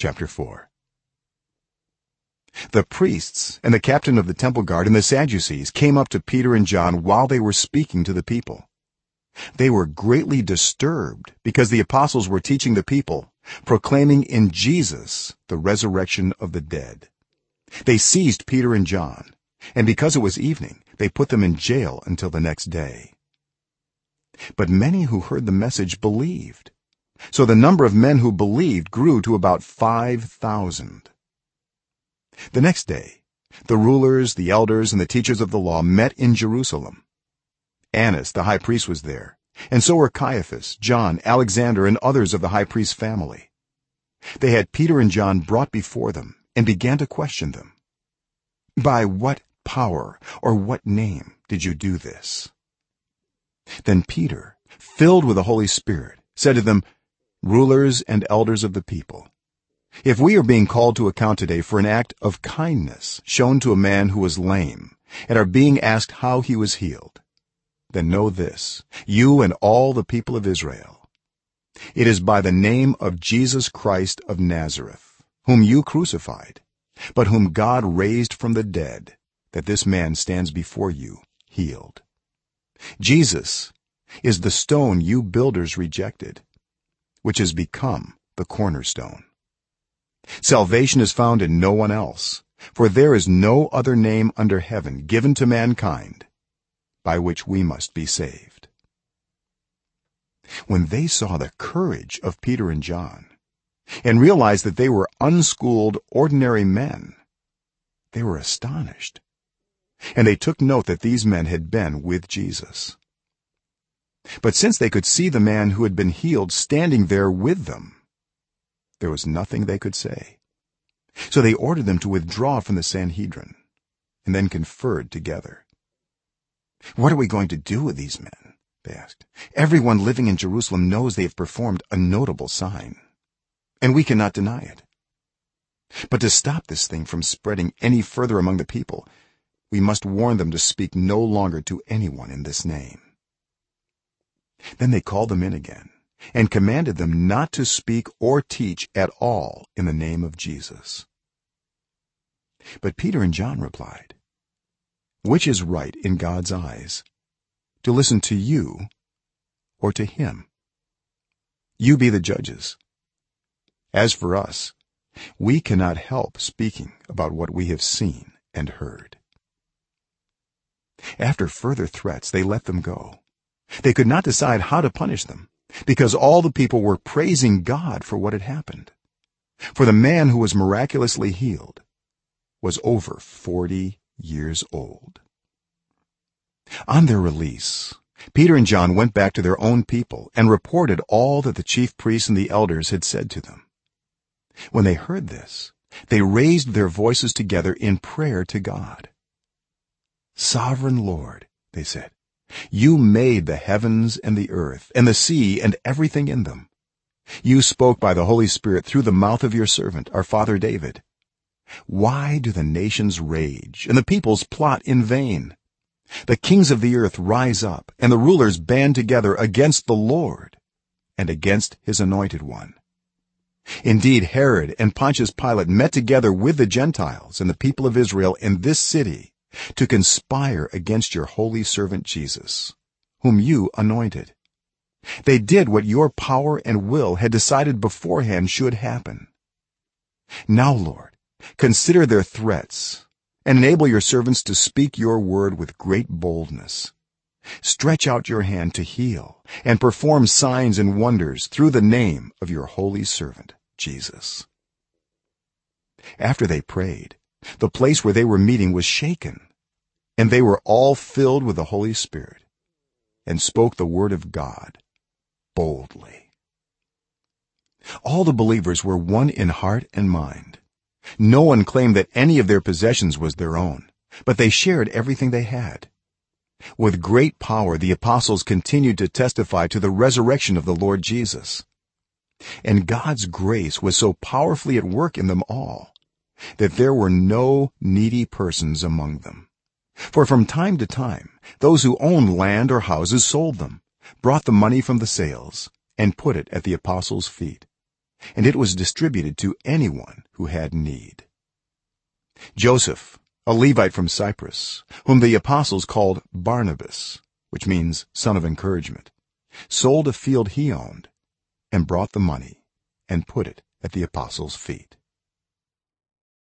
chapter 4 the priests and the captain of the temple guard and the sadducees came up to peter and john while they were speaking to the people. They were greatly disturbed because the apostles were teaching the people proclaiming in jesus the resurrection of the dead. They seized peter and john and because it was evening they put them in jail until the next day. But many who heard the message believed so the number of men who believed grew to about 5000 the next day the rulers the elders and the teachers of the law met in jerusalem. Annas the high priest was there and so were caiaphas john alexander and others of the high priest's family. They had peter and john brought before them and began to question them. By what power or what name did you do this? Then peter filled with the holy spirit said to them rulers and elders of the people. If we are being called to account today for an act of kindness shown to a man who was lame and are being asked how he was healed then know this you and all the people of israel. It is by the name of Jesus Christ of Nazareth whom you crucified but whom God raised from the dead that this man stands before you healed. Jesus is the stone you builders rejected which has become the cornerstone. Salvation is found in no one else for there is no other name under heaven given to mankind by which we must be saved. When they saw the courage of peter and john and realized that they were unschooled ordinary men they were astonished. And they took note that these men had been with Jesus but since they could see the man who had been healed standing there with them there was nothing they could say. So they ordered them to withdraw from the sanhedrin and then conferred together. What are we going to do with these men? they asked. Everyone living in jerusalem knows they have performed a notable sign and we cannot deny it. But to stop this thing from spreading any further among the people we must warn them to speak no longer to anyone in this name then they called them in again and commanded them not to speak or teach at all in the name of Jesus. But Peter and John replied which is right in God's eyes to listen to you or to him? You be the judges. As for us we cannot help speaking about what we have seen and heard. After further threats they let them go they could not decide how to punish them because all the people were praising God for what had happened. For the man who was miraculously healed was over 40 years old. On their release peter and john went back to their own people and reported all that the chief priests and the elders had said to them. When they heard this they raised their voices together in prayer to god. Sovereign lord they said you made the heavens and the earth and the sea and everything in them. You spoke by the holy spirit through the mouth of your servant our father david. Why do the nations rage and the peoples plot in vain? The kings of the earth rise up and the rulers band together against the lord and against his anointed one. Indeed herod and pontius pilate met together with the gentiles and the people of israel in this city to conspire against your holy servant Jesus whom you anointed. They did what your power and will had decided beforehand should happen. Now lord consider their threats and enable your servants to speak your word with great boldness. Stretch out your hand to heal and perform signs and wonders through the name of your holy servant Jesus. After they prayed the place where they were meeting was shaken and they were all filled with the holy spirit and spoke the word of god boldly. All the believers were one in heart and mind. No one claimed that any of their possessions was their own but they shared everything they had. With great power the apostles continued to testify to the resurrection of the lord jesus. And god's grace was so powerfully at work in them all that there were no needy persons among them. For from time to time those who owned land or houses sold them brought the money from the sales and put it at the apostles feet. And it was distributed to anyone who had need. Joseph a levite from cyprus whom the apostles called barnabas which means son of encouragement sold a field he owned and brought the money and put it at the apostles feet